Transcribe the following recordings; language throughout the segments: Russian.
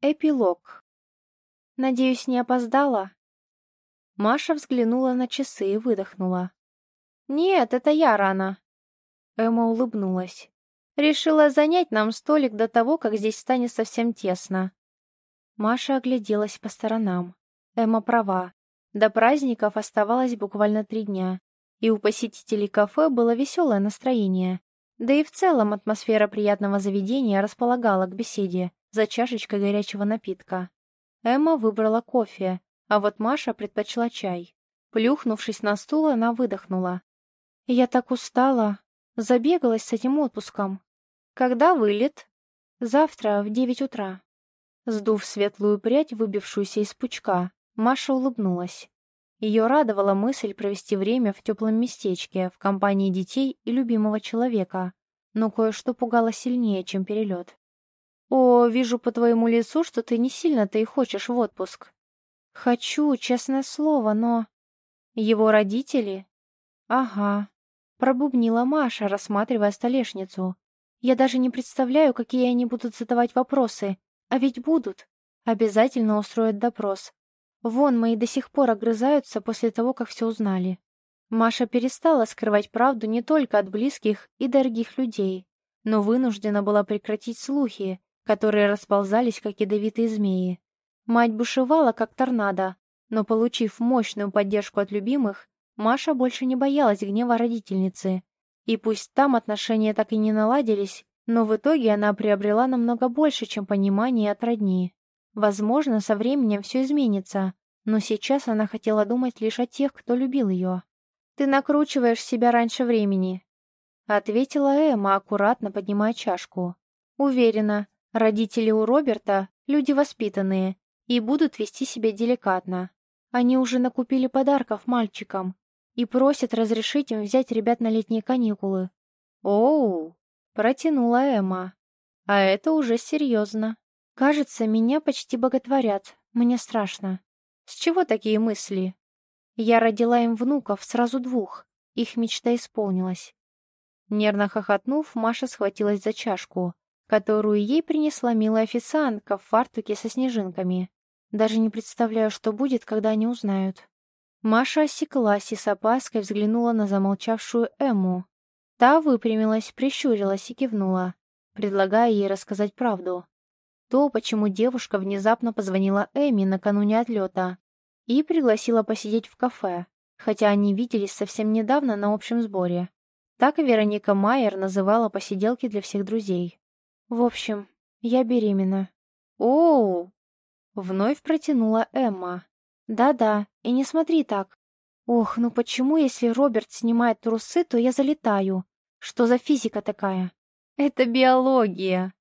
Эпилог. Надеюсь, не опоздала? Маша взглянула на часы и выдохнула. «Нет, это я рано». Эмма улыбнулась. «Решила занять нам столик до того, как здесь станет совсем тесно». Маша огляделась по сторонам. Эмма права. До праздников оставалось буквально три дня, и у посетителей кафе было веселое настроение. Да и в целом атмосфера приятного заведения располагала к беседе за чашечкой горячего напитка. Эмма выбрала кофе, а вот Маша предпочла чай. Плюхнувшись на стул, она выдохнула. «Я так устала. Забегалась с этим отпуском. Когда вылет?» «Завтра в девять утра». Сдув светлую прядь, выбившуюся из пучка, Маша улыбнулась. Ее радовала мысль провести время в теплом местечке, в компании детей и любимого человека, но кое-что пугало сильнее, чем перелет. «О, вижу по твоему лицу, что ты не сильно-то и хочешь в отпуск». «Хочу, честное слово, но...» «Его родители?» «Ага», — пробубнила Маша, рассматривая столешницу. «Я даже не представляю, какие они будут задавать вопросы. А ведь будут. Обязательно устроят допрос. Вон, мои до сих пор огрызаются после того, как все узнали». Маша перестала скрывать правду не только от близких и дорогих людей, но вынуждена была прекратить слухи, которые расползались, как ядовитые змеи. Мать бушевала, как торнадо, но, получив мощную поддержку от любимых, Маша больше не боялась гнева родительницы. И пусть там отношения так и не наладились, но в итоге она приобрела намного больше, чем понимание от родни. Возможно, со временем все изменится, но сейчас она хотела думать лишь о тех, кто любил ее. «Ты накручиваешь себя раньше времени», — ответила Эмма, аккуратно поднимая чашку. «Уверена, Родители у Роберта — люди воспитанные и будут вести себя деликатно. Они уже накупили подарков мальчикам и просят разрешить им взять ребят на летние каникулы. «Оу!» — протянула Эмма. «А это уже серьезно. Кажется, меня почти боготворят. Мне страшно. С чего такие мысли? Я родила им внуков, сразу двух. Их мечта исполнилась». Нервно хохотнув, Маша схватилась за чашку которую ей принесла милая официантка в фартуке со снежинками. Даже не представляю, что будет, когда они узнают. Маша осеклась и с опаской взглянула на замолчавшую Эмму. Та выпрямилась, прищурилась и кивнула, предлагая ей рассказать правду. То, почему девушка внезапно позвонила Эмме накануне отлета и пригласила посидеть в кафе, хотя они виделись совсем недавно на общем сборе. Так Вероника Майер называла посиделки для всех друзей. В общем, я беременна. Оу! Вновь протянула Эмма. Да-да, и не смотри так. Ох, ну почему, если Роберт снимает трусы, то я залетаю? Что за физика такая? Это биология,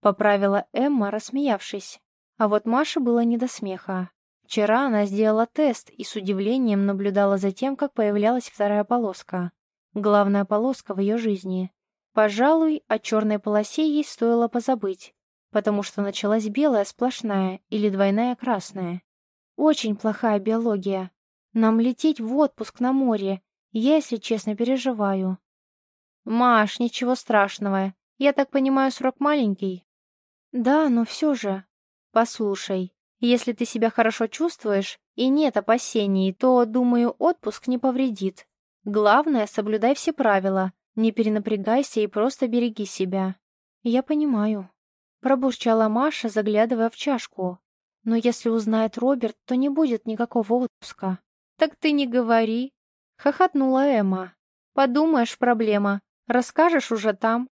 поправила Эмма, рассмеявшись. А вот Маше было не до смеха. Вчера она сделала тест и с удивлением наблюдала за тем, как появлялась вторая полоска. Главная полоска в ее жизни. Пожалуй, о черной полосе ей стоило позабыть, потому что началась белая сплошная или двойная красная. Очень плохая биология. Нам лететь в отпуск на море, я, если честно, переживаю. Маш, ничего страшного. Я так понимаю, срок маленький? Да, но все же. Послушай, если ты себя хорошо чувствуешь и нет опасений, то, думаю, отпуск не повредит. Главное, соблюдай все правила, не перенапрягайся и просто береги себя. Я понимаю. Пробурчала Маша, заглядывая в чашку. Но если узнает Роберт, то не будет никакого отпуска. Так ты не говори. Хохотнула Эмма. Подумаешь, проблема. Расскажешь уже там.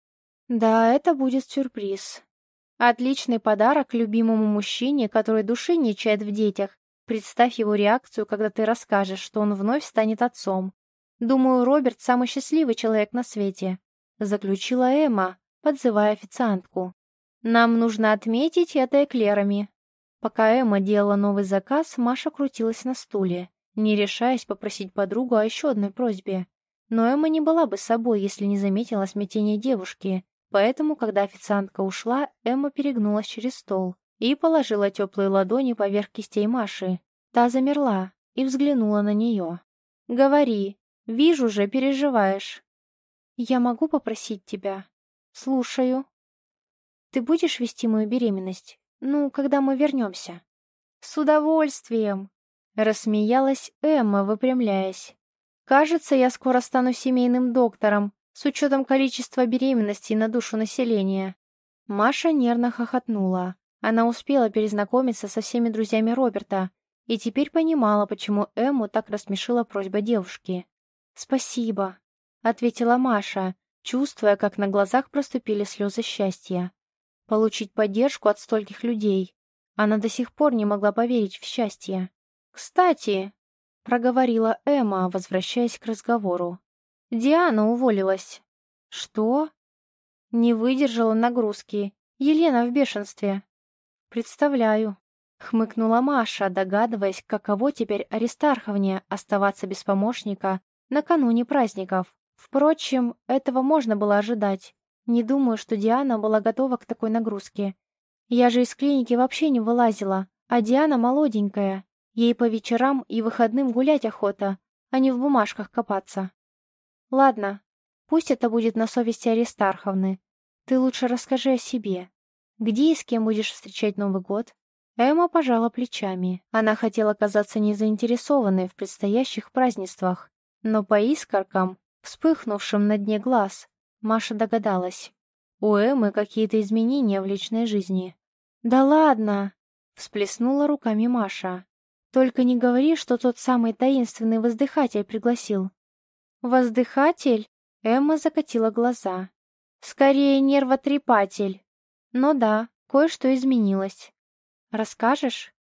Да, это будет сюрприз. Отличный подарок любимому мужчине, который души не чает в детях. Представь его реакцию, когда ты расскажешь, что он вновь станет отцом. «Думаю, Роберт самый счастливый человек на свете», — заключила Эмма, подзывая официантку. «Нам нужно отметить это эклерами». Пока Эмма делала новый заказ, Маша крутилась на стуле, не решаясь попросить подругу о еще одной просьбе. Но Эмма не была бы собой, если не заметила смятения девушки, поэтому, когда официантка ушла, Эмма перегнулась через стол и положила теплые ладони поверх кистей Маши. Та замерла и взглянула на нее. «Говори, Вижу же, переживаешь. Я могу попросить тебя? Слушаю. Ты будешь вести мою беременность? Ну, когда мы вернемся. С удовольствием! Рассмеялась Эмма, выпрямляясь. Кажется, я скоро стану семейным доктором, с учетом количества беременностей на душу населения. Маша нервно хохотнула. Она успела перезнакомиться со всеми друзьями Роберта и теперь понимала, почему Эмму так рассмешила просьба девушки. «Спасибо», — ответила Маша, чувствуя, как на глазах проступили слезы счастья. Получить поддержку от стольких людей. Она до сих пор не могла поверить в счастье. «Кстати», — проговорила Эмма, возвращаясь к разговору, — «Диана уволилась». «Что?» Не выдержала нагрузки. Елена в бешенстве. «Представляю», — хмыкнула Маша, догадываясь, каково теперь Аристарховне оставаться без помощника накануне праздников. Впрочем, этого можно было ожидать. Не думаю, что Диана была готова к такой нагрузке. Я же из клиники вообще не вылазила, а Диана молоденькая. Ей по вечерам и выходным гулять охота, а не в бумажках копаться. Ладно, Пусть это будет на совести Аристарховны. Ты лучше расскажи о себе. Где и с кем будешь встречать Новый год?» Эмма пожала плечами. Она хотела казаться незаинтересованной в предстоящих празднествах, но по искоркам, вспыхнувшим на дне глаз, Маша догадалась. У Эммы какие-то изменения в личной жизни. «Да ладно!» — всплеснула руками Маша. «Только не говори, что тот самый таинственный воздыхатель пригласил». «Воздыхатель?» Эмма закатила глаза. «Скорее нервотрепатель. Но да, кое-что изменилось. Расскажешь?»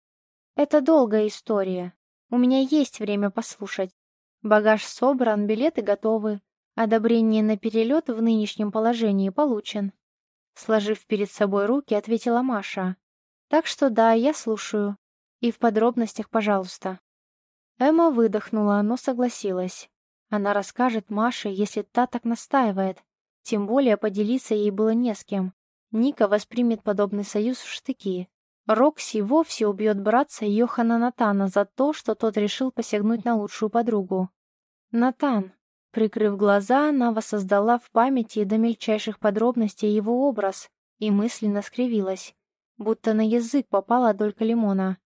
«Это долгая история. У меня есть время послушать. Багаж собран, билеты готовы. Одобрение на перелет в нынешнем положении получен». Сложив перед собой руки, ответила Маша. «Так что да, я слушаю. И в подробностях, пожалуйста». Эмма выдохнула, но согласилась. Она расскажет Маше, если та так настаивает. Тем более поделиться ей было не с кем. Ника воспримет подобный союз в штыки. Рокси вовсе убьет братца Йохана Натана за то, что тот решил посягнуть на лучшую подругу. Натан. Прикрыв глаза, она воссоздала в памяти до мельчайших подробностей его образ и мысленно скривилась, будто на язык попала долька лимона.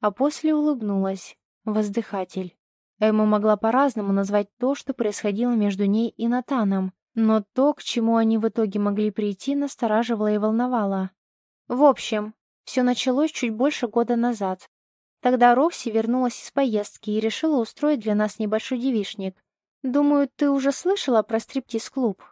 А после улыбнулась. Воздыхатель. Эмма могла по-разному назвать то, что происходило между ней и Натаном, но то, к чему они в итоге могли прийти, настораживало и волновало. В общем, все началось чуть больше года назад. Тогда Рокси вернулась из поездки и решила устроить для нас небольшой девишник. Думаю, ты уже слышала про стриптиз-клуб?